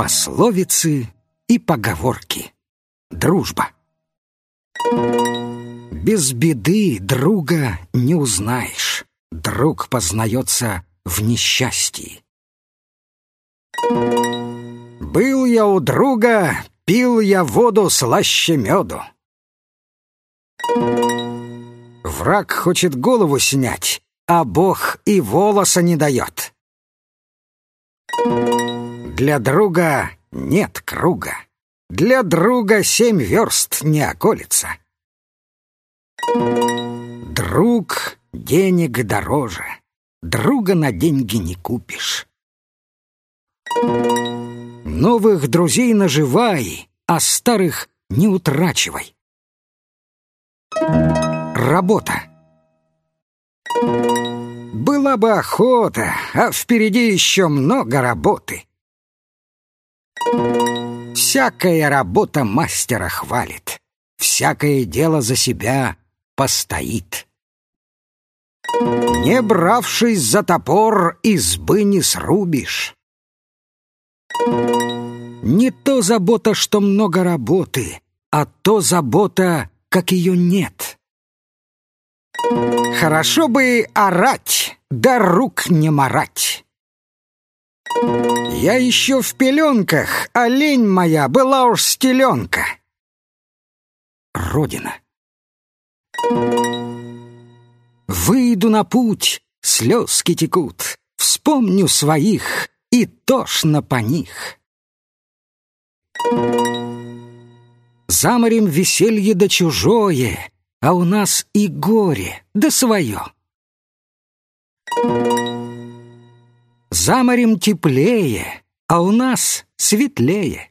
пословицы и поговорки. Дружба. Без беды друга не узнаешь. Друг познается в несчастье. Был я у друга, пил я воду слаще меду. Враг хочет голову снять, а Бог и волоса не дает. Для друга нет круга, для друга семь верст не околится. Друг денег дороже, друга на деньги не купишь. Новых друзей наживай, а старых не утрачивай. Работа. Была бы охота, а впереди еще много работы. Всякая работа мастера хвалит, всякое дело за себя постоит. Не бравшись за топор, избы не срубишь. Не то забота, что много работы, а то забота, как ее нет. Хорошо бы орать, да рук не марать. Я еще в пеленках, а лень моя была уж стеленка. Родина. Выйду на путь, слезки текут, вспомню своих и тошно по них. За морем веселье да чужое, а у нас и горе да свое. За морем теплее, а у нас светлее.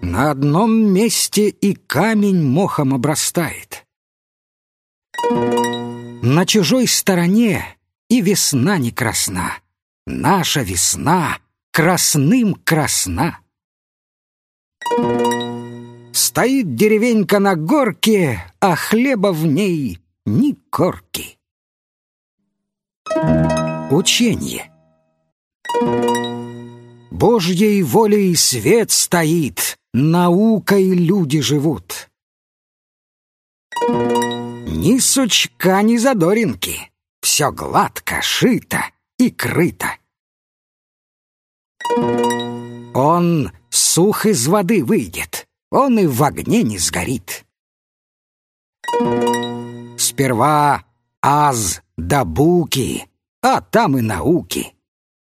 На одном месте и камень мохом обрастает. На чужой стороне и весна не красна. Наша весна красным красна. Стоит деревенька на горке, а хлеба в ней ни корки. Учение. Божьей волей свет стоит, наукой люди живут. Ни сучка, ни задоринки, все гладко, шито и крыто. Он сух из воды выйдет, он и в огне не сгорит. Сперва аз да буки, а там и науки.